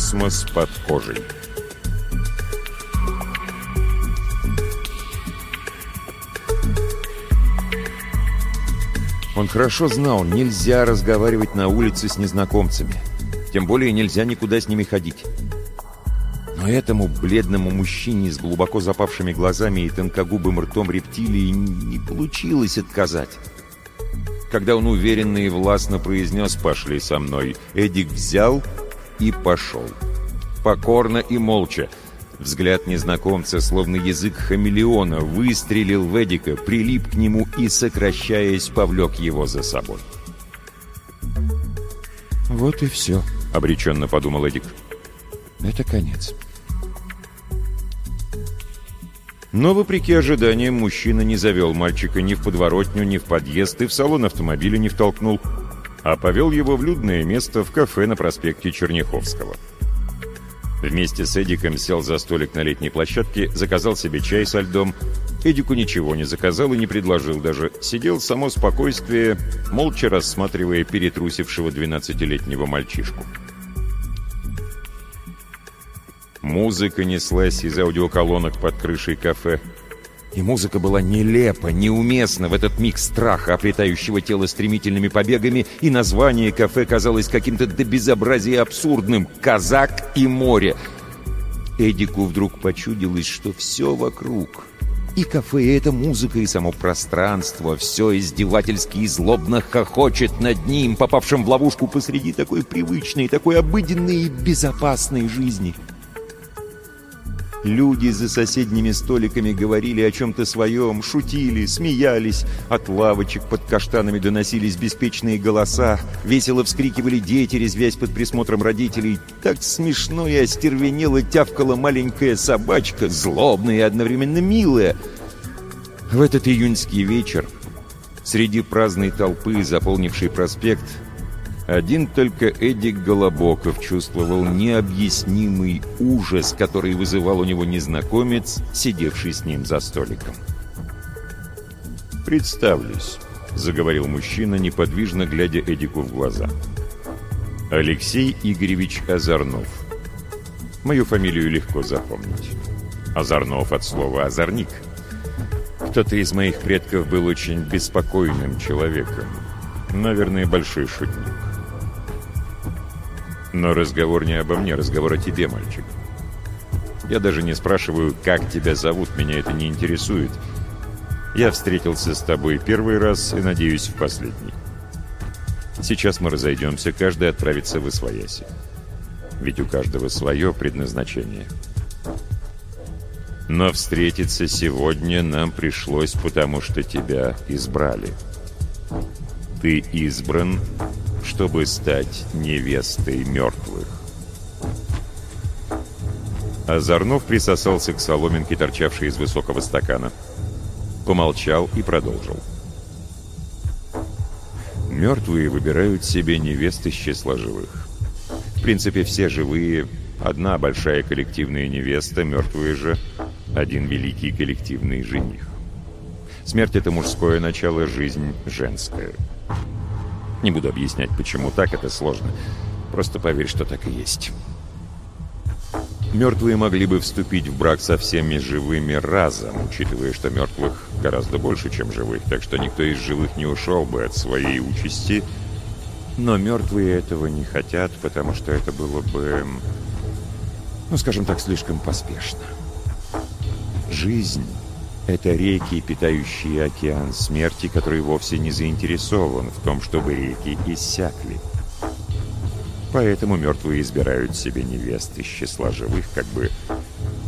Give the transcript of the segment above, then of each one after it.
Космос под кожей Он хорошо знал, нельзя разговаривать на улице с незнакомцами. Тем более нельзя никуда с ними ходить. Но этому бледному мужчине с глубоко запавшими глазами и тонкогубым ртом рептилии не получилось отказать. Когда он уверенно и властно произнес «пошли со мной», Эдик взял и пошел. Покорно и молча. Взгляд незнакомца, словно язык хамелеона, выстрелил в Эдика, прилип к нему и, сокращаясь, повлек его за собой. «Вот и все», — обреченно подумал Эдик. «Это конец». Но, вопреки ожиданиям, мужчина не завел мальчика ни в подворотню, ни в подъезд и в салон автомобиля не втолкнул, а повел его в людное место в кафе на проспекте Черняховского. Вместе с Эдиком сел за столик на летней площадке, заказал себе чай со льдом. Эдику ничего не заказал и не предложил даже. Сидел само спокойствие, молча рассматривая перетрусившего 12-летнего мальчишку. Музыка неслась из аудиоколонок под крышей кафе. И музыка была нелепа, неуместна в этот миг страха, оплетающего тело стремительными побегами, и название кафе казалось каким-то до безобразия абсурдным «Казак и море». Эдику вдруг почудилось, что все вокруг — и кафе, и эта музыка, и само пространство, все издевательски и злобно хохочет над ним, попавшим в ловушку посреди такой привычной, такой обыденной и безопасной жизни — Люди за соседними столиками говорили о чем-то своем, шутили, смеялись. От лавочек под каштанами доносились беспечные голоса. Весело вскрикивали дети, резвясь под присмотром родителей. Так смешно и остервенело тявкала маленькая собачка, злобная и одновременно милая. В этот июньский вечер среди праздной толпы, заполнившей проспект, один только Эдик Голобоков чувствовал необъяснимый ужас, который вызывал у него незнакомец, сидевший с ним за столиком. «Представлюсь», — заговорил мужчина, неподвижно глядя Эдику в глаза. «Алексей Игоревич Озорнов. Мою фамилию легко запомнить. Озорнов от слова «озорник». Кто-то из моих предков был очень беспокойным человеком. Наверное, большой шутник. Но разговор не обо мне, разговор о тебе, мальчик. Я даже не спрашиваю, как тебя зовут, меня это не интересует. Я встретился с тобой первый раз и, надеюсь, в последний. Сейчас мы разойдемся, каждый отправится в Освояси. Ведь у каждого свое предназначение. Но встретиться сегодня нам пришлось, потому что тебя избрали. Ты избран чтобы стать невестой мертвых. Озорнов присосался к соломинке, торчавшей из высокого стакана. Помолчал и продолжил. Мертвые выбирают себе невест из числа живых. В принципе, все живые — одна большая коллективная невеста, мертвые же — один великий коллективный жених. Смерть — это мужское начало, жизнь — женское. Не буду объяснять, почему так, это сложно. Просто поверь, что так и есть. Мертвые могли бы вступить в брак со всеми живыми разом, учитывая, что мертвых гораздо больше, чем живых, так что никто из живых не ушел бы от своей участи. Но мертвые этого не хотят, потому что это было бы, ну, скажем так, слишком поспешно. Жизнь это реки, питающие океан смерти, который вовсе не заинтересован в том, чтобы реки иссякли. Поэтому мертвые избирают себе невест из числа живых, как бы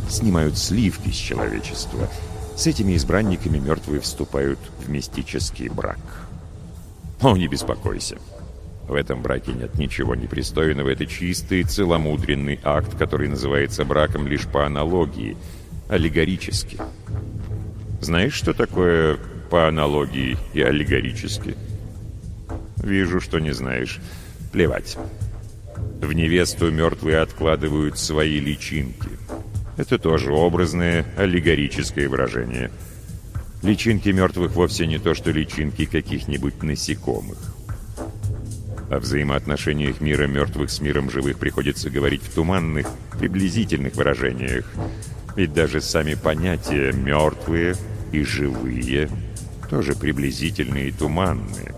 снимают сливки с человечества. С этими избранниками мертвые вступают в мистический брак. О, не беспокойся. В этом браке нет ничего непристойного. Это чистый, целомудренный акт, который называется браком лишь по аналогии, аллегорически. Знаешь, что такое по аналогии и аллегорически? Вижу, что не знаешь. Плевать. В невесту мертвые откладывают свои личинки. Это тоже образное, аллегорическое выражение. Личинки мертвых вовсе не то, что личинки каких-нибудь насекомых. О взаимоотношениях мира мертвых с миром живых приходится говорить в туманных, приблизительных выражениях. Ведь даже сами понятия «мертвые» и «живые» тоже приблизительные и туманные.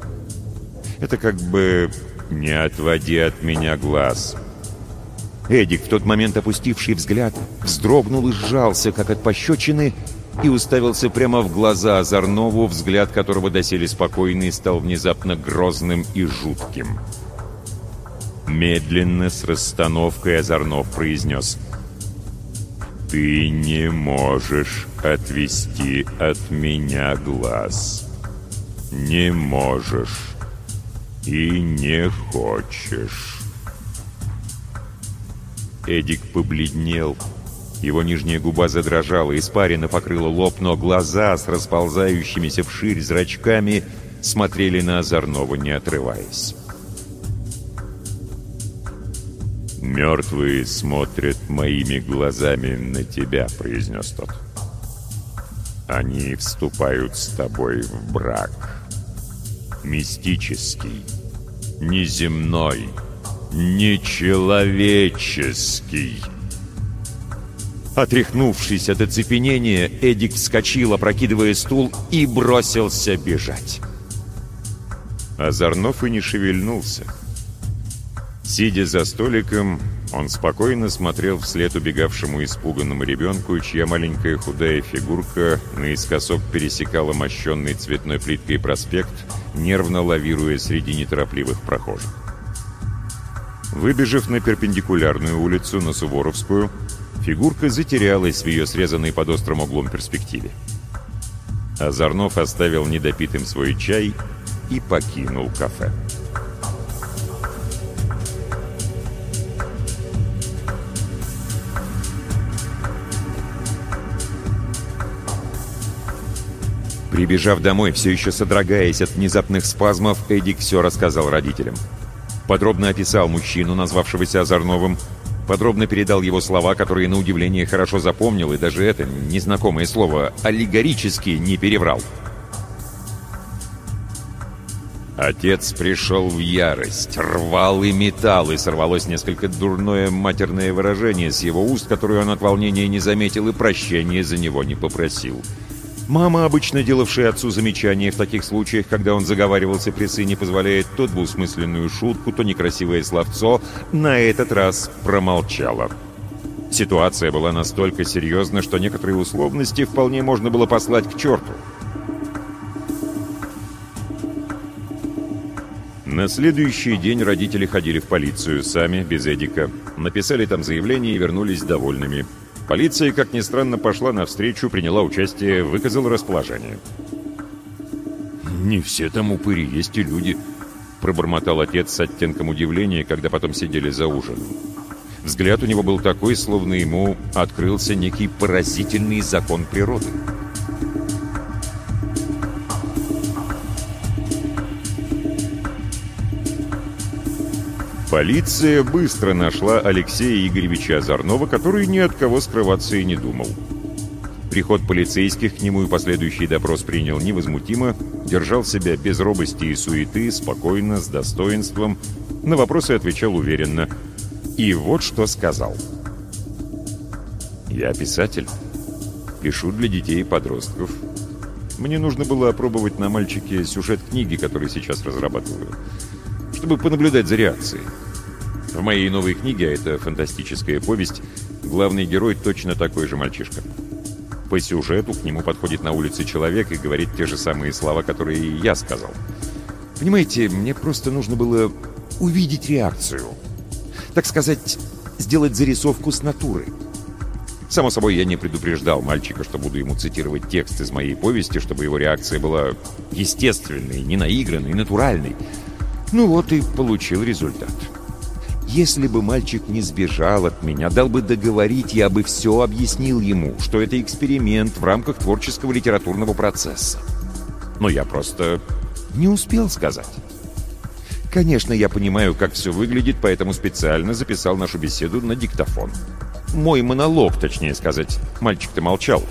Это как бы «не отводи от меня глаз». Эдик, в тот момент опустивший взгляд, вздрогнул и сжался, как от пощечины, и уставился прямо в глаза Озорнову, взгляд которого доселе спокойный стал внезапно грозным и жутким. Медленно, с расстановкой Озорнов произнес «Ты не можешь отвести от меня глаз. Не можешь и не хочешь». Эдик побледнел. Его нижняя губа задрожала, испарина покрыла лоб, но глаза с расползающимися вширь зрачками смотрели на Озорнова, не отрываясь. «Мертвые смотрят моими глазами на тебя», — произнес тот. «Они вступают с тобой в брак. Мистический, неземной, нечеловеческий». Отряхнувшись от оцепенения, Эдик вскочил, опрокидывая стул, и бросился бежать. Озорнов и не шевельнулся. Сидя за столиком, он спокойно смотрел вслед убегавшему испуганному ребенку, чья маленькая худая фигурка наискосок пересекала мощенный цветной плиткой проспект, нервно лавируя среди неторопливых прохожих. Выбежав на перпендикулярную улицу, на Суворовскую, фигурка затерялась в ее срезанной под острым углом перспективе. Озорнов оставил недопитым свой чай и покинул кафе. Прибежав домой, все еще содрогаясь от внезапных спазмов, Эдик все рассказал родителям. Подробно описал мужчину, назвавшегося Озорновым, подробно передал его слова, которые, на удивление, хорошо запомнил, и даже это, незнакомое слово, аллегорически не переврал. Отец пришел в ярость, рвал и метал, и сорвалось несколько дурное матерное выражение с его уст, которое он от волнения не заметил и прощения за него не попросил. Мама, обычно делавшая отцу замечания в таких случаях, когда он заговаривался при сыне, позволяет то двусмысленную шутку, то некрасивое словцо, на этот раз промолчала. Ситуация была настолько серьезна, что некоторые условности вполне можно было послать к черту. На следующий день родители ходили в полицию сами, без Эдика. Написали там заявление и вернулись довольными. Полиция, как ни странно, пошла навстречу, приняла участие, выказала расположение. «Не все там упыри, есть и люди», — пробормотал отец с оттенком удивления, когда потом сидели за ужином. Взгляд у него был такой, словно ему открылся некий поразительный закон природы. Полиция быстро нашла Алексея Игоревича Озорнова, который ни от кого скрываться и не думал. Приход полицейских к нему и последующий допрос принял невозмутимо, держал себя без робости и суеты, спокойно, с достоинством, на вопросы отвечал уверенно. И вот что сказал. «Я писатель. Пишу для детей и подростков. Мне нужно было опробовать на мальчике сюжет книги, который сейчас разрабатываю, чтобы понаблюдать за реакцией. В моей новой книге, а это фантастическая повесть, главный герой точно такой же мальчишка. По сюжету к нему подходит на улице человек и говорит те же самые слова, которые я сказал. Понимаете, мне просто нужно было увидеть реакцию. Так сказать, сделать зарисовку с натуры. Само собой, я не предупреждал мальчика, что буду ему цитировать текст из моей повести, чтобы его реакция была естественной, не наигранной, натуральной. Ну вот и получил результат. Если бы мальчик не сбежал от меня, дал бы договорить, я бы все объяснил ему, что это эксперимент в рамках творческого литературного процесса. Но я просто не успел сказать. Конечно, я понимаю, как все выглядит, поэтому специально записал нашу беседу на диктофон. Мой монолог, точнее сказать. Мальчик-то молчал.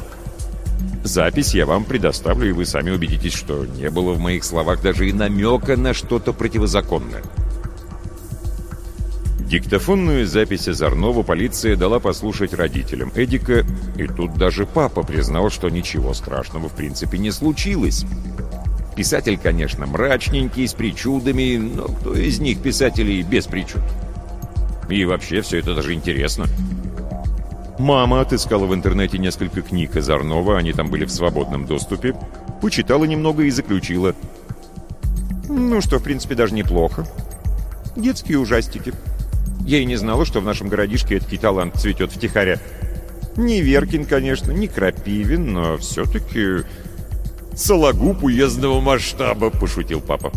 Запись я вам предоставлю, и вы сами убедитесь, что не было в моих словах даже и намека на что-то противозаконное. Диктофонную запись Озорнова полиция дала послушать родителям Эдика, и тут даже папа признал, что ничего страшного в принципе не случилось. Писатель, конечно, мрачненький, с причудами, но кто из них писателей без причуд? И вообще все это даже интересно. Мама отыскала в интернете несколько книг Озорнова, они там были в свободном доступе, почитала немного и заключила. Ну что, в принципе, даже неплохо. Детские ужастики. Я и не знала, что в нашем городишке этот талант цветет втихаря. Не Веркин, конечно, не Крапивин, но все-таки... Сологуб уездного масштаба, пошутил папа.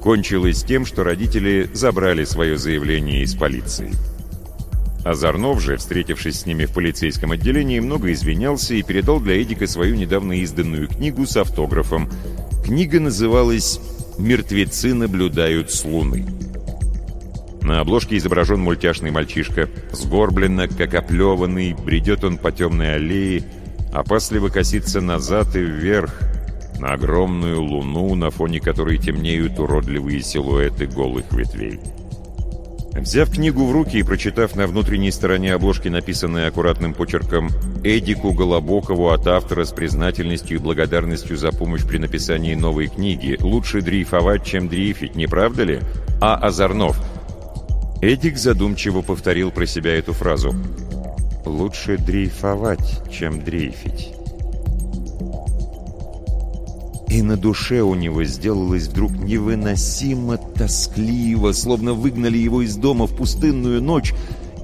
Кончилось тем, что родители забрали свое заявление из полиции. Озорнов же, встретившись с ними в полицейском отделении, много извинялся и передал для Эдика свою недавно изданную книгу с автографом. Книга называлась «Мертвецы наблюдают с Луны». На обложке изображен мультяшный мальчишка. Сгорбленно, как оплеванный, бредет он по темной аллее, опасливо косится назад и вверх, на огромную луну, на фоне которой темнеют уродливые силуэты голых ветвей. Взяв книгу в руки и прочитав на внутренней стороне обложки написанное аккуратным почерком «Эдику Голобокову от автора с признательностью и благодарностью за помощь при написании новой книги. Лучше дрейфовать, чем дрейфить, не правда ли?» А. Озорнов. Эдик задумчиво повторил про себя эту фразу. «Лучше дрейфовать, чем дрейфить». И на душе у него сделалось вдруг невыносимо тоскливо, словно выгнали его из дома в пустынную ночь,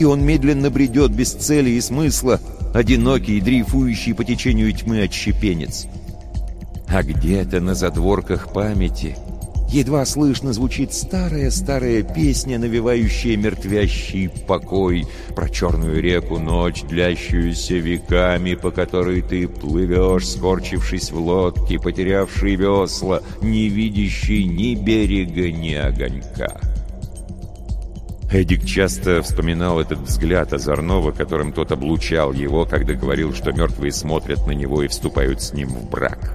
и он медленно бредет без цели и смысла, одинокий, дрейфующий по течению тьмы отщепенец. А где-то на задворках памяти Едва слышно звучит старая-старая песня, навевающая мертвящий покой про черную реку ночь, длящуюся веками, по которой ты плывешь, скорчившись в лодке, потерявший весла, не видящий ни берега, ни огонька. Эдик часто вспоминал этот взгляд Озорнова, которым тот облучал его, когда говорил, что мертвые смотрят на него и вступают с ним в брак.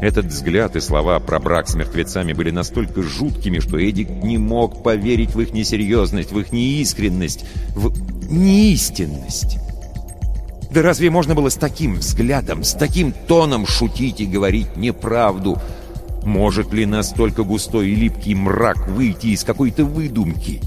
Этот взгляд и слова про брак с мертвецами были настолько жуткими, что Эдик не мог поверить в их несерьезность, в их неискренность, в неистинность. Да разве можно было с таким взглядом, с таким тоном шутить и говорить неправду? Может ли настолько густой и липкий мрак выйти из какой-то выдумки?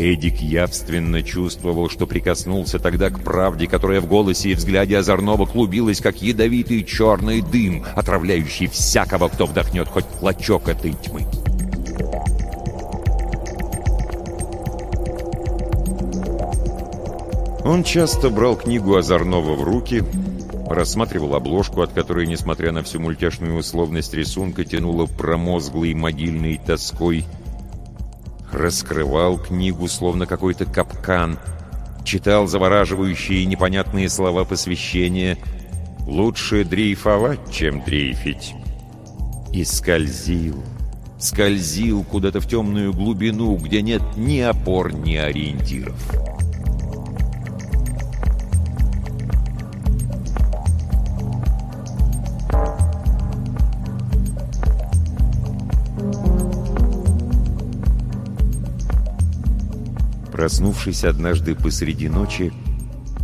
Эдик явственно чувствовал, что прикоснулся тогда к правде, которая в голосе и взгляде озорного клубилась, как ядовитый черный дым, отравляющий всякого, кто вдохнет хоть клочок этой тьмы. Он часто брал книгу Озорного в руки, рассматривал обложку, от которой, несмотря на всю мультяшную условность рисунка, тянуло промозглой могильной тоской – раскрывал книгу, словно какой-то капкан, читал завораживающие непонятные слова посвящения «Лучше дрейфовать, чем дрейфить». И скользил, скользил куда-то в темную глубину, где нет ни опор, ни ориентиров. Проснувшись однажды посреди ночи,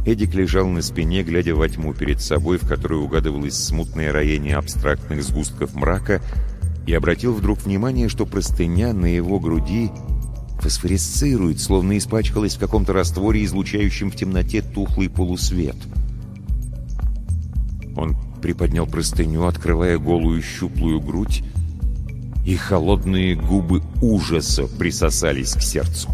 Эдик лежал на спине, глядя во тьму перед собой, в которой угадывалось смутное роение абстрактных сгустков мрака, и обратил вдруг внимание, что простыня на его груди фосфоресцирует, словно испачкалась в каком-то растворе, излучающем в темноте тухлый полусвет. Он приподнял простыню, открывая голую щуплую грудь, и холодные губы ужаса присосались к сердцу.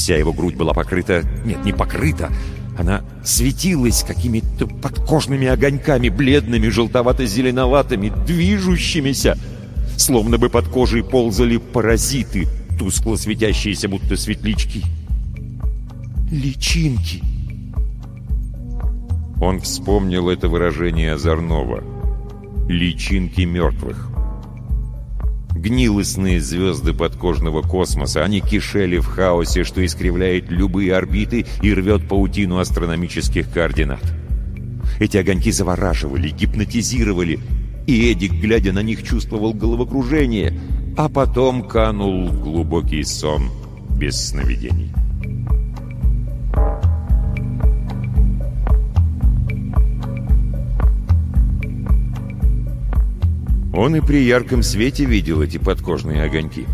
Вся его грудь была покрыта... Нет, не покрыта. Она светилась какими-то подкожными огоньками, бледными, желтовато-зеленоватыми, движущимися. Словно бы под кожей ползали паразиты, тускло светящиеся, будто светлячки. Личинки. Он вспомнил это выражение озорного. «Личинки мертвых». Гнилостные звезды подкожного космоса, они кишели в хаосе, что искривляет любые орбиты и рвет паутину астрономических координат. Эти огоньки завораживали, гипнотизировали и Эдик, глядя на них, чувствовал головокружение, а потом канул в глубокий сон без сновидений. Он и при ярком свете видел эти подкожные огоньки.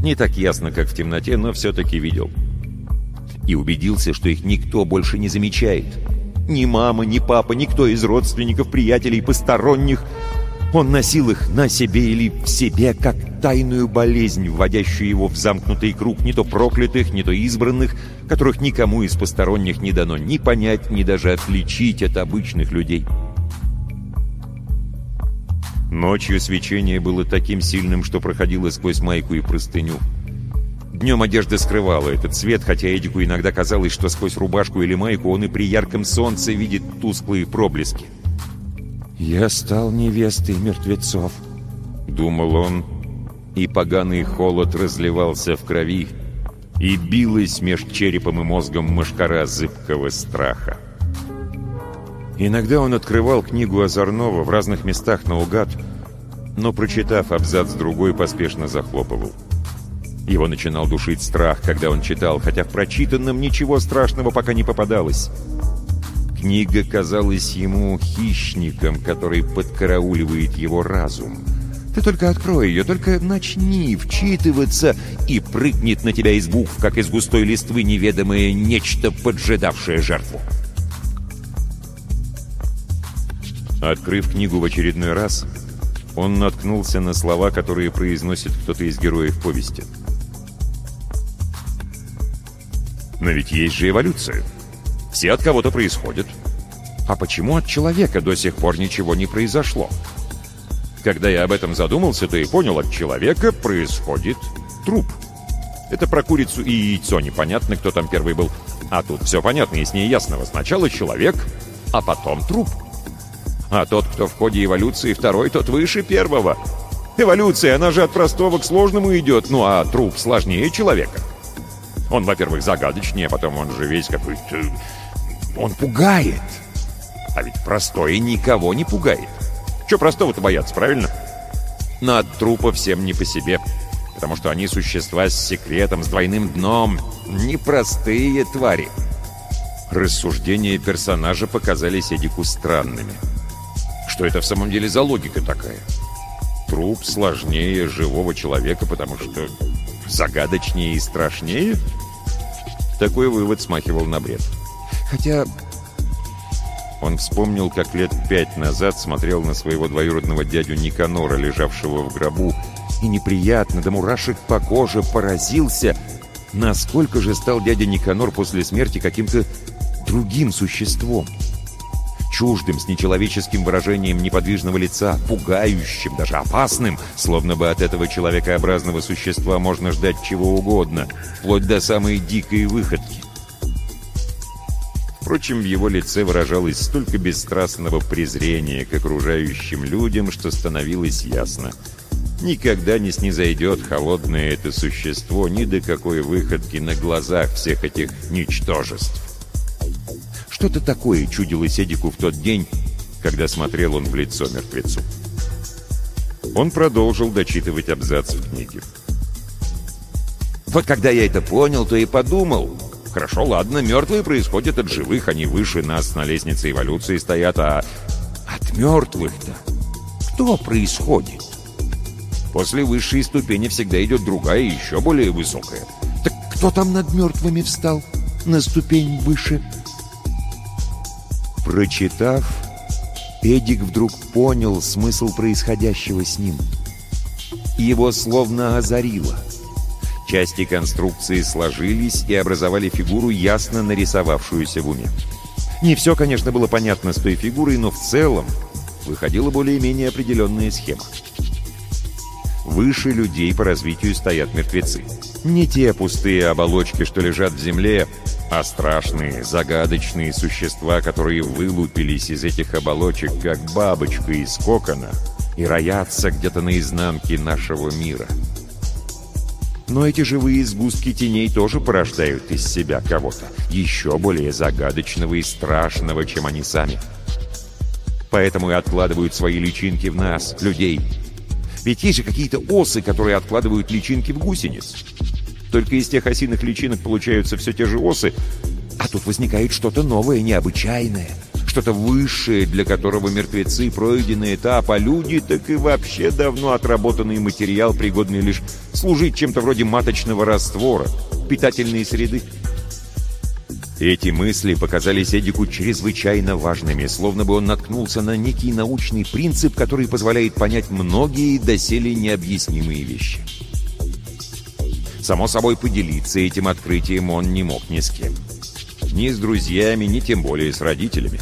Не так ясно, как в темноте, но все-таки видел. И убедился, что их никто больше не замечает. Ни мама, ни папа, никто из родственников, приятелей, посторонних. Он носил их на себе или в себе, как тайную болезнь, вводящую его в замкнутый круг не то проклятых, не то избранных, которых никому из посторонних не дано ни понять, ни даже отличить от обычных людей. Ночью свечение было таким сильным, что проходило сквозь майку и простыню. Днем одежда скрывала этот свет, хотя Эдику иногда казалось, что сквозь рубашку или майку он и при ярком солнце видит тусклые проблески. «Я стал невестой мертвецов», — думал он, и поганый холод разливался в крови, и билась меж черепом и мозгом мошкара зыбкого страха. Иногда он открывал книгу Озорнова в разных местах наугад, но, прочитав абзац другой, поспешно захлопывал. Его начинал душить страх, когда он читал, хотя в прочитанном ничего страшного пока не попадалось. Книга казалась ему хищником, который подкарауливает его разум. Ты только открой ее, только начни вчитываться, и прыгнет на тебя из букв, как из густой листвы неведомое нечто, поджидавшее жертву. Открыв книгу в очередной раз, он наткнулся на слова, которые произносит кто-то из героев повести. Но ведь есть же эволюция. Все от кого-то происходят. А почему от человека до сих пор ничего не произошло? Когда я об этом задумался, то и понял, от человека происходит труп. Это про курицу и яйцо. Непонятно, кто там первый был. А тут все понятно, ней ясного. Сначала человек, а потом труп. А тот, кто в ходе эволюции второй, тот выше первого. Эволюция, она же от простого к сложному идет, ну а труп сложнее человека. Он, во-первых, загадочнее, а потом он же весь какой-то... Он пугает. А ведь простое никого не пугает. Че простого-то бояться, правильно? Но от трупа всем не по себе. Потому что они существа с секретом, с двойным дном. Непростые твари. Рассуждения персонажа показались Эдику странными. Что это в самом деле за логика такая? Труп сложнее живого человека, потому что загадочнее и страшнее? Такой вывод смахивал на бред. Хотя... Он вспомнил, как лет пять назад смотрел на своего двоюродного дядю Никанора, лежавшего в гробу, и неприятно, до мурашек по коже, поразился, насколько же стал дядя Никанор после смерти каким-то другим существом чуждым, с нечеловеческим выражением неподвижного лица, пугающим, даже опасным, словно бы от этого человекообразного существа можно ждать чего угодно, вплоть до самой дикой выходки. Впрочем, в его лице выражалось столько бесстрастного презрения к окружающим людям, что становилось ясно. Никогда не снизойдет холодное это существо ни до какой выходки на глазах всех этих ничтожеств. Что-то такое чудилось Эдику в тот день, когда смотрел он в лицо мертвецу. Он продолжил дочитывать абзац в книге. «Вот когда я это понял, то и подумал. Хорошо, ладно, мертвые происходят от живых, они выше нас на лестнице эволюции стоят, а от мертвых-то кто происходит? После высшей ступени всегда идет другая, еще более высокая. Так кто там над мертвыми встал? На ступень выше?» Прочитав, Эдик вдруг понял смысл происходящего с ним. Его словно озарило. Части конструкции сложились и образовали фигуру, ясно нарисовавшуюся в уме. Не все, конечно, было понятно с той фигурой, но в целом выходила более-менее определенная схема. Выше людей по развитию стоят мертвецы. Не те пустые оболочки, что лежат в земле, а страшные, загадочные существа, которые вылупились из этих оболочек, как бабочка из кокона, и роятся где-то на изнанке нашего мира. Но эти живые сгустки теней тоже порождают из себя кого-то, еще более загадочного и страшного, чем они сами. Поэтому и откладывают свои личинки в нас, людей. Ведь есть же какие-то осы, которые откладывают личинки в гусениц. Только из тех осиных личинок получаются все те же осы, а тут возникает что-то новое, необычайное, что-то высшее, для которого мертвецы пройденный этап, а люди так и вообще давно отработанный материал, пригодный лишь служить чем-то вроде маточного раствора, питательной среды. Эти мысли показались Эдику чрезвычайно важными, словно бы он наткнулся на некий научный принцип, который позволяет понять многие доселе необъяснимые вещи. Само собой, поделиться этим открытием он не мог ни с кем. Ни с друзьями, ни тем более с родителями.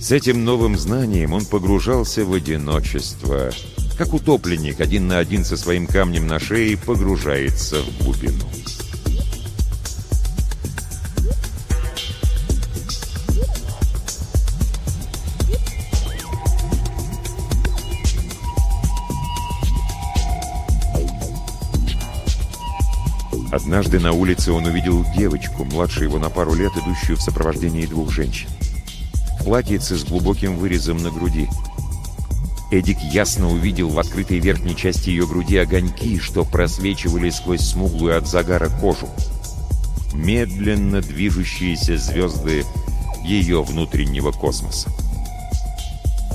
С этим новым знанием он погружался в одиночество, как утопленник один на один со своим камнем на шее погружается в глубину. Однажды на улице он увидел девочку, младше его на пару лет, идущую в сопровождении двух женщин. В платьице с глубоким вырезом на груди. Эдик ясно увидел в открытой верхней части ее груди огоньки, что просвечивали сквозь смуглую от загара кожу. Медленно движущиеся звезды ее внутреннего космоса.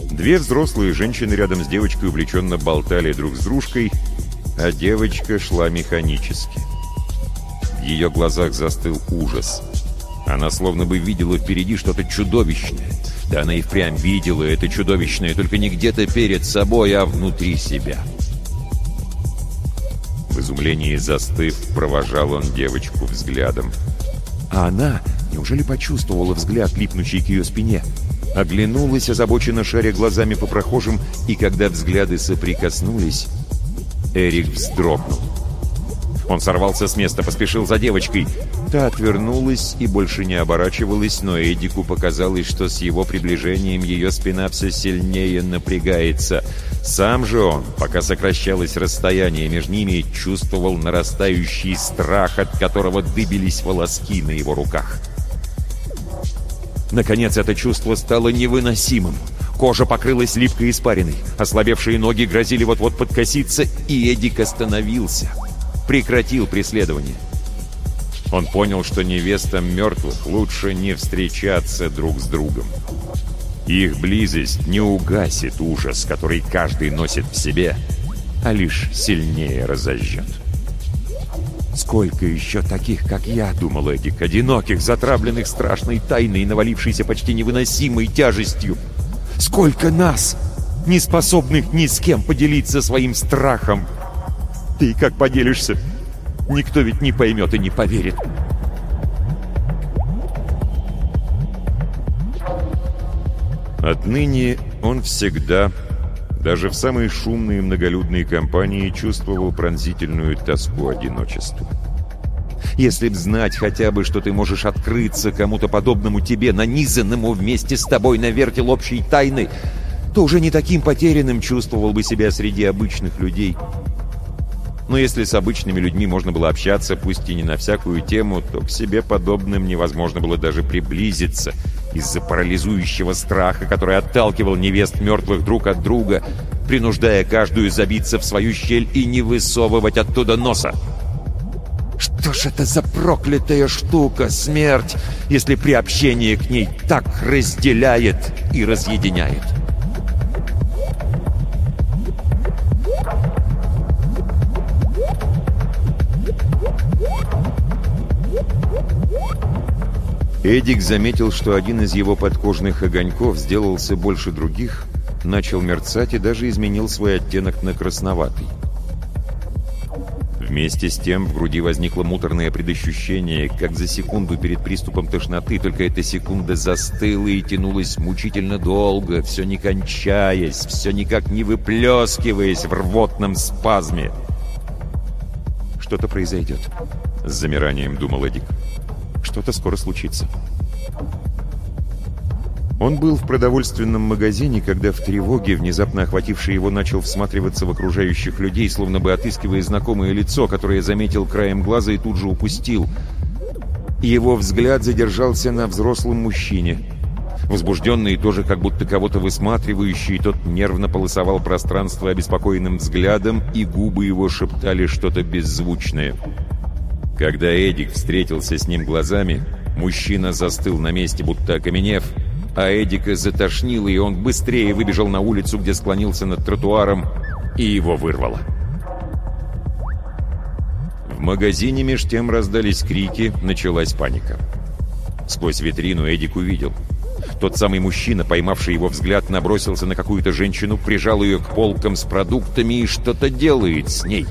Две взрослые женщины рядом с девочкой увлеченно болтали друг с дружкой, а девочка шла механически. Ее глазах застыл ужас. Она словно бы видела впереди что-то чудовищное. Да она и впрямь видела это чудовищное, только не где-то перед собой, а внутри себя. В изумлении застыв, провожал он девочку взглядом. А она, неужели почувствовала взгляд, липнущий к ее спине? Оглянулась, озабоченно шаря глазами по прохожим, и когда взгляды соприкоснулись, Эрик вздрогнул. Он сорвался с места, поспешил за девочкой. Та отвернулась и больше не оборачивалась, но Эдику показалось, что с его приближением ее спина все сильнее напрягается. Сам же он, пока сокращалось расстояние между ними, чувствовал нарастающий страх, от которого дыбились волоски на его руках. Наконец это чувство стало невыносимым. Кожа покрылась липкой испариной, ослабевшие ноги грозили вот-вот подкоситься, и Эдик остановился прекратил преследование. Он понял, что невестам мертвых лучше не встречаться друг с другом. Их близость не угасит ужас, который каждый носит в себе, а лишь сильнее разожжет. «Сколько еще таких, как я?» — думал Эдик, одиноких, затравленных страшной тайной, навалившейся почти невыносимой тяжестью. «Сколько нас, не способных ни с кем поделиться своим страхом!» Ты как поделишься? Никто ведь не поймет и не поверит. Отныне он всегда, даже в самые шумные многолюдные компании, чувствовал пронзительную тоску одиночества. Если б знать хотя бы, что ты можешь открыться кому-то подобному тебе, нанизанному вместе с тобой на вертел общей тайны, то уже не таким потерянным чувствовал бы себя среди обычных людей — но если с обычными людьми можно было общаться, пусть и не на всякую тему, то к себе подобным невозможно было даже приблизиться из-за парализующего страха, который отталкивал невест мертвых друг от друга, принуждая каждую забиться в свою щель и не высовывать оттуда носа. Что ж это за проклятая штука, смерть, если при общении к ней так разделяет и разъединяет? Эдик заметил, что один из его подкожных огоньков сделался больше других, начал мерцать и даже изменил свой оттенок на красноватый. Вместе с тем в груди возникло муторное предощущение, как за секунду перед приступом тошноты, только эта секунда застыла и тянулась мучительно долго, все не кончаясь, все никак не выплескиваясь в рвотном спазме. «Что-то произойдет», — с замиранием думал Эдик. Что-то скоро случится. Он был в продовольственном магазине, когда в тревоге, внезапно охвативший его, начал всматриваться в окружающих людей, словно бы отыскивая знакомое лицо, которое заметил краем глаза и тут же упустил. Его взгляд задержался на взрослом мужчине. Возбужденный тоже как будто кого-то высматривающий, тот нервно полосовал пространство обеспокоенным взглядом, и губы его шептали что-то беззвучное. Когда Эдик встретился с ним глазами, мужчина застыл на месте, будто окаменев, а Эдика затошнило, и он быстрее выбежал на улицу, где склонился над тротуаром, и его вырвало. В магазине меж тем раздались крики, началась паника. Сквозь витрину Эдик увидел. Тот самый мужчина, поймавший его взгляд, набросился на какую-то женщину, прижал ее к полкам с продуктами и что-то делает с ней.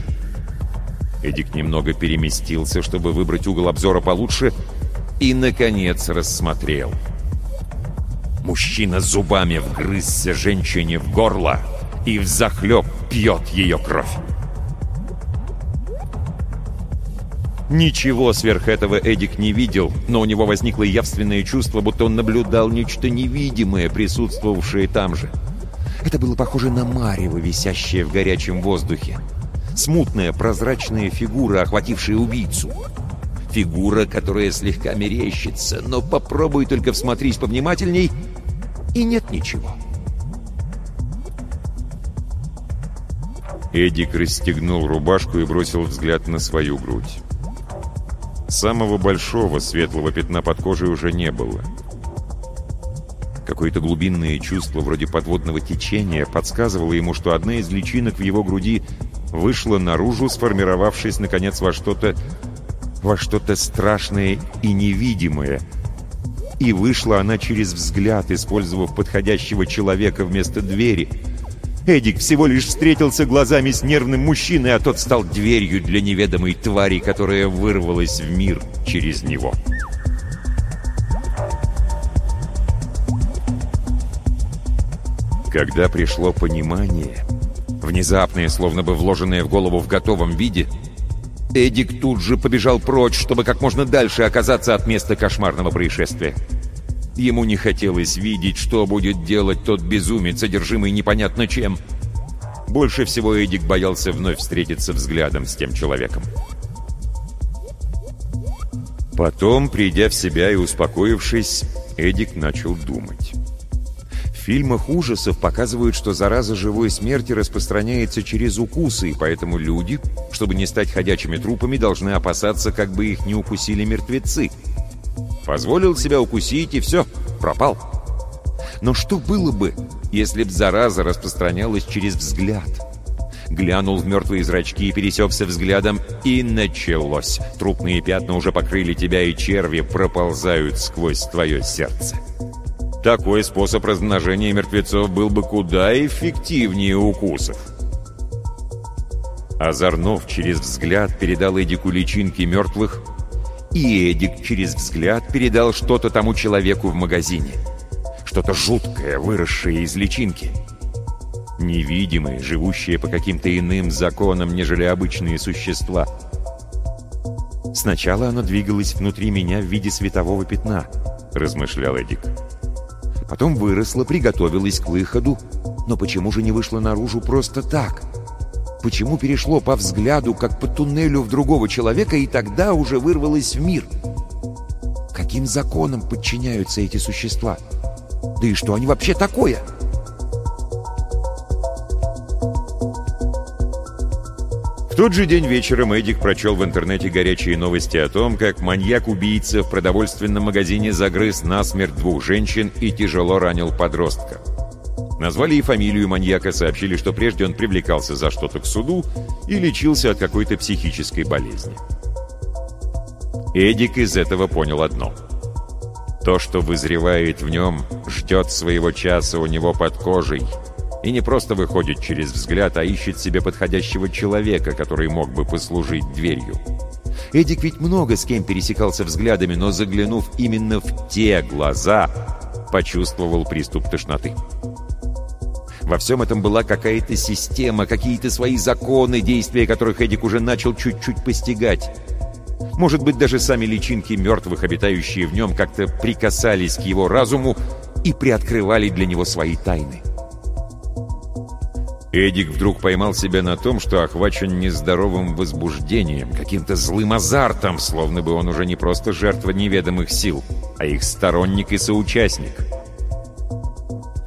Эдик немного переместился, чтобы выбрать угол обзора получше, и, наконец, рассмотрел — Мужчина зубами вгрызся женщине в горло и взахлеб пьет ее кровь. Ничего сверх этого Эдик не видел, но у него возникло явственное чувство, будто он наблюдал нечто невидимое, присутствовавшее там же. Это было похоже на марево, висящее в горячем воздухе. Смутная прозрачная фигура, охватившая убийцу. Фигура, которая слегка мерещится, но попробуй только всмотрись повнимательней — и нет ничего. Эдик расстегнул рубашку и бросил взгляд на свою грудь. Самого большого светлого пятна под кожей уже не было. Какое-то глубинное чувство вроде подводного течения подсказывало ему, что одна из личинок в его груди вышла наружу, сформировавшись, наконец, во что-то во что-то страшное и невидимое — и вышла она через взгляд, использовав подходящего человека вместо двери. Эдик всего лишь встретился глазами с нервным мужчиной, а тот стал дверью для неведомой твари, которая вырвалась в мир через него. Когда пришло понимание, внезапное, словно бы вложенное в голову в готовом виде, Эдик тут же побежал прочь, чтобы как можно дальше оказаться от места кошмарного происшествия. Ему не хотелось видеть, что будет делать тот безумец, содержимый непонятно чем. Больше всего Эдик боялся вновь встретиться взглядом с тем человеком. Потом, придя в себя и успокоившись, Эдик начал думать. Фильмах ужасов показывают, что зараза живой смерти распространяется через укусы, и поэтому люди, чтобы не стать ходячими трупами, должны опасаться, как бы их не укусили мертвецы. Позволил себя укусить, и все, пропал. Но что было бы, если б зараза распространялась через взгляд? Глянул в мертвые зрачки и пересекся взглядом, и началось. Трупные пятна уже покрыли тебя, и черви проползают сквозь твое сердце. Такой способ размножения мертвецов был бы куда эффективнее укусов. Озорнов через взгляд передал Эдику личинки мертвых, и Эдик через взгляд передал что-то тому человеку в магазине. Что-то жуткое, выросшее из личинки. Невидимые, живущие по каким-то иным законам, нежели обычные существа. «Сначала оно двигалось внутри меня в виде светового пятна», — размышлял Эдик. Потом выросло, приготовилось к выходу, но почему же не вышло наружу просто так? Почему перешло по взгляду, как по туннелю в другого человека, и тогда уже вырвалось в мир? Каким законам подчиняются эти существа? Да и что они вообще такое? Тот же день вечером Эдик прочел в интернете горячие новости о том, как маньяк-убийца в продовольственном магазине загрыз насмерть двух женщин и тяжело ранил подростка. Назвали и фамилию маньяка, сообщили, что прежде он привлекался за что-то к суду и лечился от какой-то психической болезни. Эдик из этого понял одно. То, что вызревает в нем, ждет своего часа у него под кожей и не просто выходит через взгляд, а ищет себе подходящего человека, который мог бы послужить дверью. Эдик ведь много с кем пересекался взглядами, но заглянув именно в те глаза, почувствовал приступ тошноты. Во всем этом была какая-то система, какие-то свои законы, действия которых Эдик уже начал чуть-чуть постигать. Может быть, даже сами личинки мертвых, обитающие в нем, как-то прикасались к его разуму и приоткрывали для него свои тайны. Эдик вдруг поймал себя на том, что охвачен нездоровым возбуждением, каким-то злым азартом, словно бы он уже не просто жертва неведомых сил, а их сторонник и соучастник —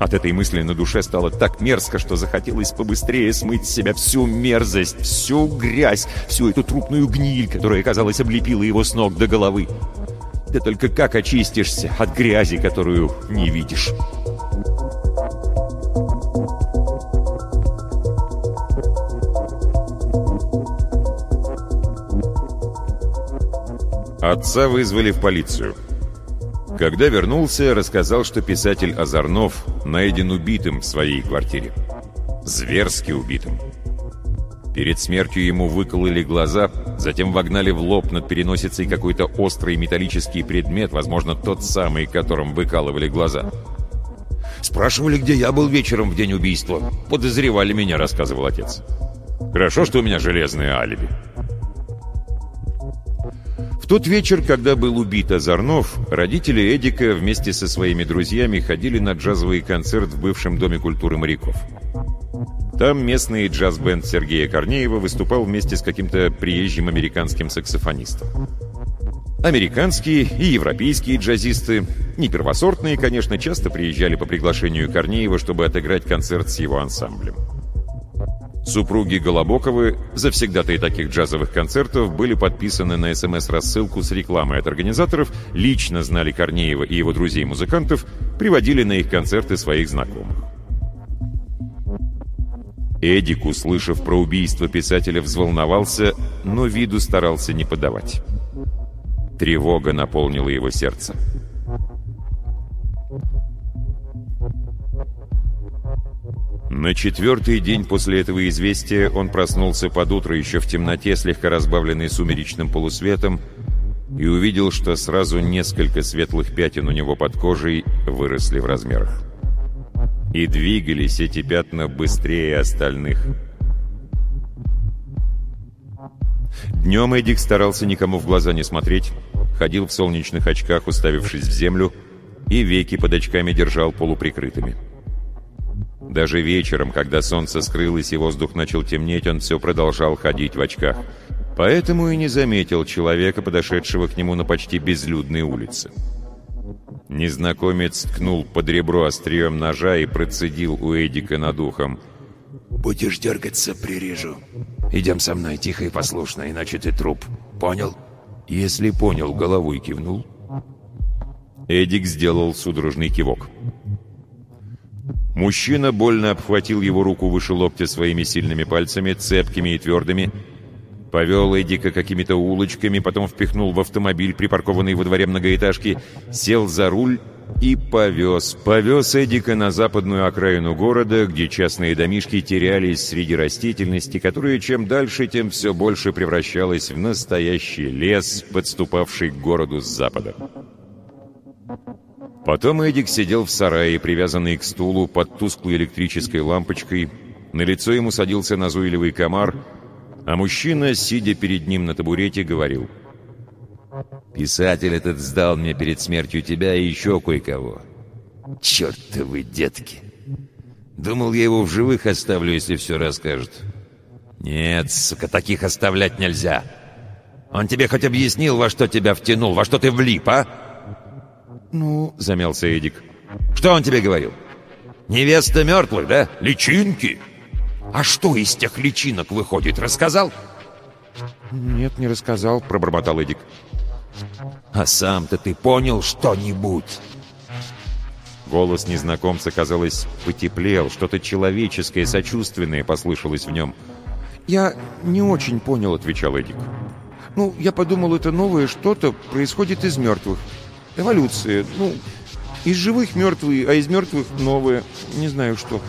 От этой мысли на душе стало так мерзко, что захотелось побыстрее смыть с себя всю мерзость, всю грязь, всю эту трупную гниль, которая, казалось, облепила его с ног до головы. Да только как очистишься от грязи, которую не видишь? Отца вызвали в полицию. Когда вернулся, рассказал, что писатель Озорнов найден убитым в своей квартире. Зверски убитым. Перед смертью ему выкололи глаза, затем вогнали в лоб над переносицей какой-то острый металлический предмет, возможно, тот самый, которым выкалывали глаза. «Спрашивали, где я был вечером в день убийства. Подозревали меня», — рассказывал отец. «Хорошо, что у меня железное алиби». Тот вечер, когда был убит Озорнов, родители Эдика вместе со своими друзьями ходили на джазовый концерт в бывшем Доме культуры моряков. Там местный джаз-бенд Сергея Корнеева выступал вместе с каким-то приезжим американским саксофонистом. Американские и европейские джазисты, не первосортные, конечно, часто приезжали по приглашению Корнеева, чтобы отыграть концерт с его ансамблем. Супруги Голобоковы, завсегдатые таких джазовых концертов, были подписаны на СМС-рассылку с рекламой от организаторов, лично знали Корнеева и его друзей-музыкантов, приводили на их концерты своих знакомых. Эдик, услышав про убийство писателя, взволновался, но виду старался не подавать. Тревога наполнила его сердце. На четвертый день после этого известия он проснулся под утро еще в темноте, слегка разбавленной сумеречным полусветом, и увидел, что сразу несколько светлых пятен у него под кожей выросли в размерах. И двигались эти пятна быстрее остальных. Днем Эдик старался никому в глаза не смотреть, ходил в солнечных очках, уставившись в землю, и веки под очками держал полуприкрытыми. Даже вечером, когда солнце скрылось и воздух начал темнеть, он все продолжал ходить в очках. Поэтому и не заметил человека, подошедшего к нему на почти безлюдной улице. Незнакомец ткнул под ребро острием ножа и процедил у Эдика над ухом. «Будешь дергаться, прирежу. Идем со мной, тихо и послушно, иначе ты труп. Понял?» Если понял, головой кивнул. Эдик сделал судорожный кивок. Мужчина больно обхватил его руку выше локтя своими сильными пальцами, цепкими и твердыми, повел Эдика какими-то улочками, потом впихнул в автомобиль, припаркованный во дворе многоэтажки, сел за руль и повез. Повез Эдика на западную окраину города, где частные домишки терялись среди растительности, которая чем дальше, тем все больше превращалась в настоящий лес, подступавший к городу с запада. Потом Эдик сидел в сарае, привязанный к стулу под тусклой электрической лампочкой. На лицо ему садился назойливый комар, а мужчина, сидя перед ним на табурете, говорил. «Писатель этот сдал мне перед смертью тебя и еще кое-кого. Чертовы детки! Думал, я его в живых оставлю, если все расскажет. Нет, сука, таких оставлять нельзя. Он тебе хоть объяснил, во что тебя втянул, во что ты влип, а?» «Ну...» — замялся Эдик. «Что он тебе говорил? Невеста мертвых, да? Личинки? А что из тех личинок выходит, рассказал?» «Нет, не рассказал», — пробормотал Эдик. «А сам-то ты понял что-нибудь?» Голос незнакомца, казалось, потеплел, что-то человеческое, сочувственное послышалось в нем. «Я не очень понял», — отвечал Эдик. «Ну, я подумал, это новое что-то происходит из мертвых. Эволюция. Ну, из живых мертвые, а из мертвых новые. Не знаю что.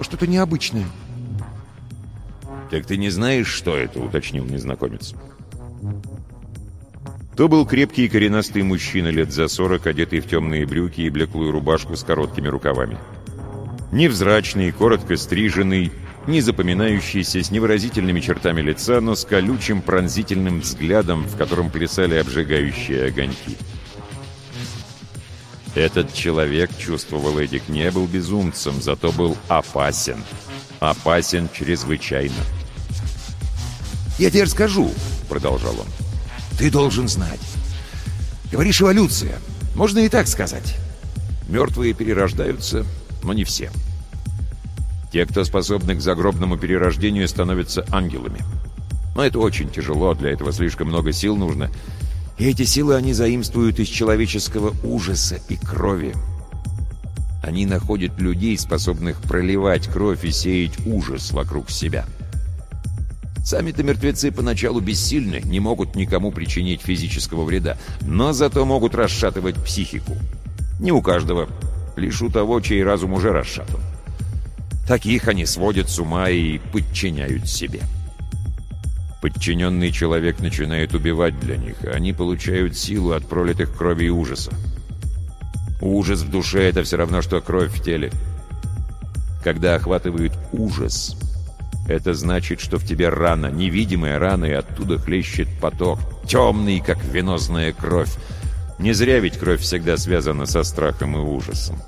Что-то необычное. «Так ты не знаешь, что это?» — уточнил незнакомец. То был крепкий и коренастый мужчина лет за сорок, одетый в темные брюки и блеклую рубашку с короткими рукавами. Невзрачный, коротко стриженный, не запоминающийся, с невыразительными чертами лица, но с колючим пронзительным взглядом, в котором плясали обжигающие огоньки. Этот человек, чувствовал Эдик, не был безумцем, зато был опасен. Опасен чрезвычайно. «Я тебе расскажу», — продолжал он. «Ты должен знать. Говоришь, эволюция. Можно и так сказать. Мертвые перерождаются, но не все. Те, кто способны к загробному перерождению, становятся ангелами. Но это очень тяжело, для этого слишком много сил нужно. И эти силы они заимствуют из человеческого ужаса и крови. Они находят людей, способных проливать кровь и сеять ужас вокруг себя. Сами-то мертвецы поначалу бессильны, не могут никому причинить физического вреда, но зато могут расшатывать психику. Не у каждого, лишь у того, чей разум уже расшатан. Таких они сводят с ума и подчиняют себе. Подчиненный человек начинает убивать для них, а они получают силу от пролитых крови и ужаса. Ужас в душе — это все равно, что кровь в теле. Когда охватывает ужас, это значит, что в тебе рана, невидимая рана, и оттуда хлещет поток, темный, как венозная кровь. Не зря ведь кровь всегда связана со страхом и ужасом.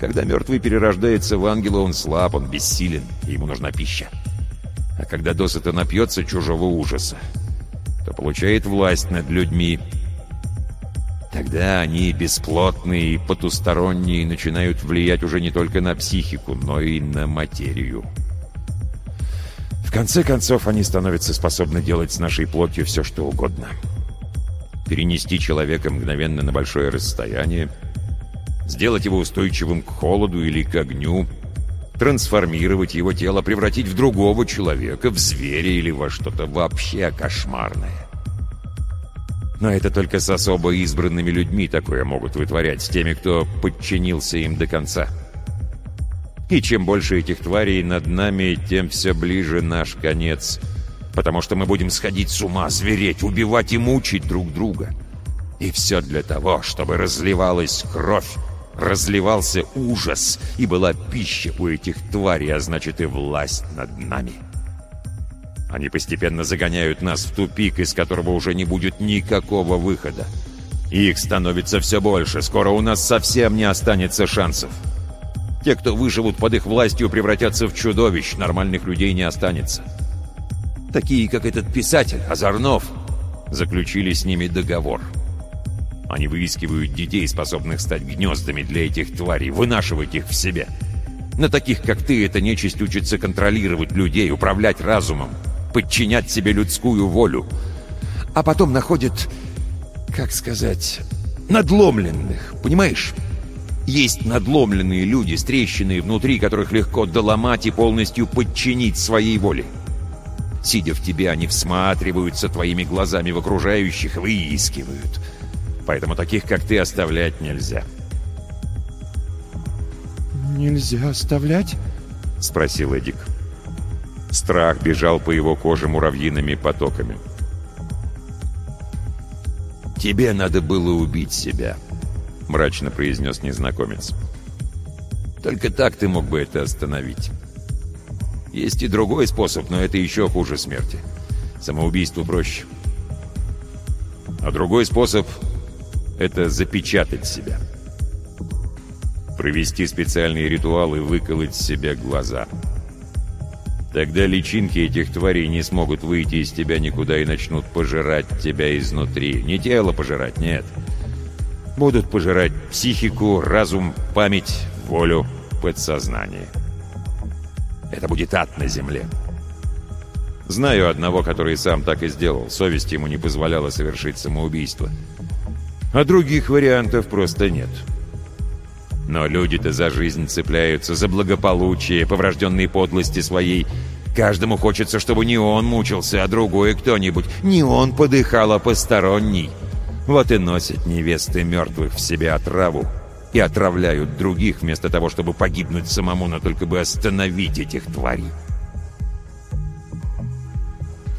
Когда мертвый перерождается в ангела, он слаб, он бессилен, и ему нужна пища. А когда досыта напьется чужого ужаса, то получает власть над людьми — Тогда они бесплотные и потусторонние начинают влиять уже не только на психику, но и на материю. В конце концов, они становятся способны делать с нашей плотью все, что угодно. Перенести человека мгновенно на большое расстояние, сделать его устойчивым к холоду или к огню, трансформировать его тело, превратить в другого человека, в зверя или во что-то вообще кошмарное. Но это только с особо избранными людьми такое могут вытворять, с теми, кто подчинился им до конца. И чем больше этих тварей над нами, тем все ближе наш конец. Потому что мы будем сходить с ума, звереть, убивать и мучить друг друга. И все для того, чтобы разливалась кровь, разливался ужас, и была пища у этих тварей, а значит и власть над нами. Они постепенно загоняют нас в тупик, из которого уже не будет никакого выхода. Их становится все больше, скоро у нас совсем не останется шансов. Те, кто выживут под их властью, превратятся в чудовищ, нормальных людей не останется. Такие, как этот писатель, Озорнов, заключили с ними договор. Они выискивают детей, способных стать гнездами для этих тварей, вынашивать их в себе. На таких, как ты, эта нечисть учится контролировать людей, управлять разумом подчинять себе людскую волю. А потом находят, как сказать, надломленных, понимаешь? Есть надломленные люди с трещиной внутри, которых легко доломать и полностью подчинить своей воле. Сидя в тебе, они всматриваются твоими глазами в окружающих, выискивают. Поэтому таких, как ты, оставлять нельзя. «Нельзя оставлять?» — спросил Эдик. Страх бежал по его коже муравьиными потоками. «Тебе надо было убить себя», — мрачно произнес незнакомец. «Только так ты мог бы это остановить. Есть и другой способ, но это еще хуже смерти. Самоубийство проще. А другой способ — это запечатать себя. Провести специальные ритуалы и выколоть себе глаза». Тогда личинки этих тварей не смогут выйти из тебя никуда и начнут пожирать тебя изнутри. Не тело пожирать, нет. Будут пожирать психику, разум, память, волю, подсознание. Это будет ад на земле. Знаю одного, который сам так и сделал. Совесть ему не позволяла совершить самоубийство. А других вариантов просто нет. Но люди-то за жизнь цепляются, за благополучие, по подлости своей. Каждому хочется, чтобы не он мучился, а другой кто-нибудь. Не он подыхал, а посторонний. Вот и носят невесты мертвых в себе отраву и отравляют других, вместо того, чтобы погибнуть самому, но только бы остановить этих тварей.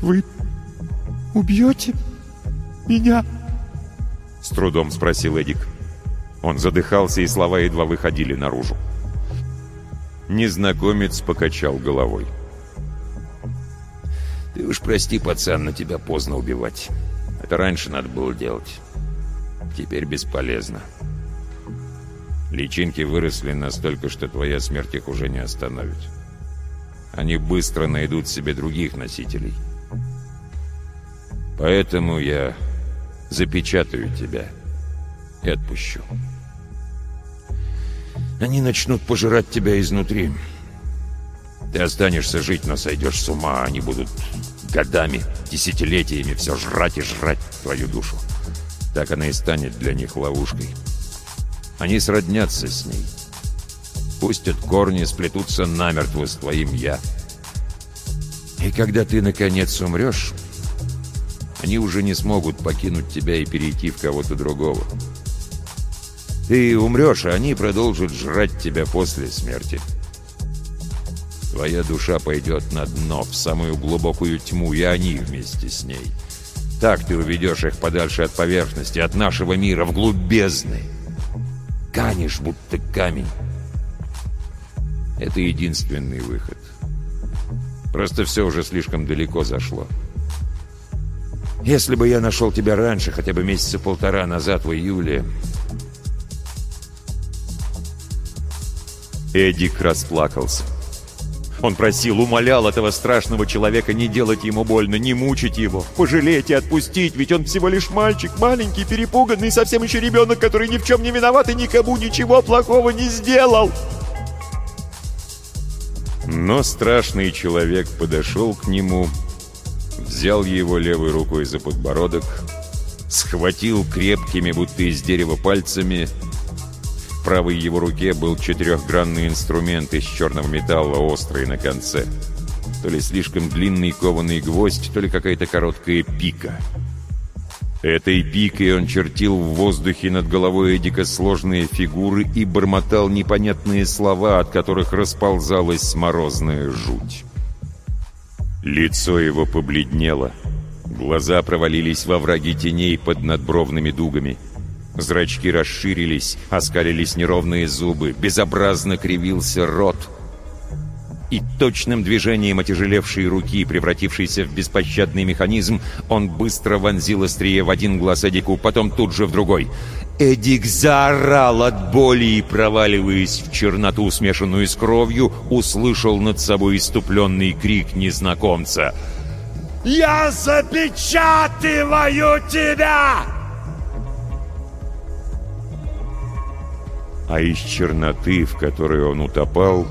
«Вы убьете меня?» С трудом спросил Эдик. Он задыхался, и слова едва выходили наружу. Незнакомец покачал головой. «Ты уж прости, пацан, на тебя поздно убивать. Это раньше надо было делать. Теперь бесполезно. Личинки выросли настолько, что твоя смерть их уже не остановит. Они быстро найдут себе других носителей. Поэтому я запечатаю тебя и отпущу». Они начнут пожирать тебя изнутри. Ты останешься жить, но сойдешь с ума. Они будут годами, десятилетиями все жрать и жрать твою душу. Так она и станет для них ловушкой. Они сроднятся с ней. Пустят корни, сплетутся намертво с твоим «я». И когда ты, наконец, умрешь, они уже не смогут покинуть тебя и перейти в кого-то другого. Ты умрешь, а они продолжат жрать тебя после смерти. Твоя душа пойдет на дно, в самую глубокую тьму, и они вместе с ней. Так ты уведешь их подальше от поверхности, от нашего мира, вглубь бездны. Канешь, будто камень. Это единственный выход. Просто все уже слишком далеко зашло. Если бы я нашел тебя раньше, хотя бы месяца полтора назад, в июле, Эдик расплакался. Он просил, умолял этого страшного человека не делать ему больно, не мучить его, пожалеть и отпустить, ведь он всего лишь мальчик, маленький, перепуганный, совсем еще ребенок, который ни в чем не виноват и никому ничего плохого не сделал. Но страшный человек подошел к нему, взял его левой рукой за подбородок, схватил крепкими, будто из дерева пальцами в правой его руке был четырехгранный инструмент из черного металла, острый на конце. То ли слишком длинный кованый гвоздь, то ли какая-то короткая пика. Этой пикой он чертил в воздухе над головой Эдика сложные фигуры и бормотал непонятные слова, от которых расползалась морозная жуть. Лицо его побледнело. Глаза провалились во враги теней под надбровными дугами. Зрачки расширились, оскалились неровные зубы, безобразно кривился рот. И точным движением отяжелевшей руки, превратившейся в беспощадный механизм, он быстро вонзил острие в один глаз Эдику, потом тут же в другой. Эдик заорал от боли и, проваливаясь в черноту, смешанную с кровью, услышал над собой иступленный крик незнакомца. «Я запечатываю тебя!» а из черноты, в которой он утопал,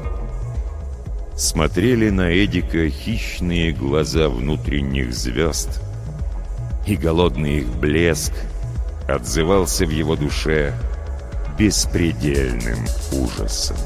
смотрели на Эдика хищные глаза внутренних звезд, и голодный их блеск отзывался в его душе беспредельным ужасом.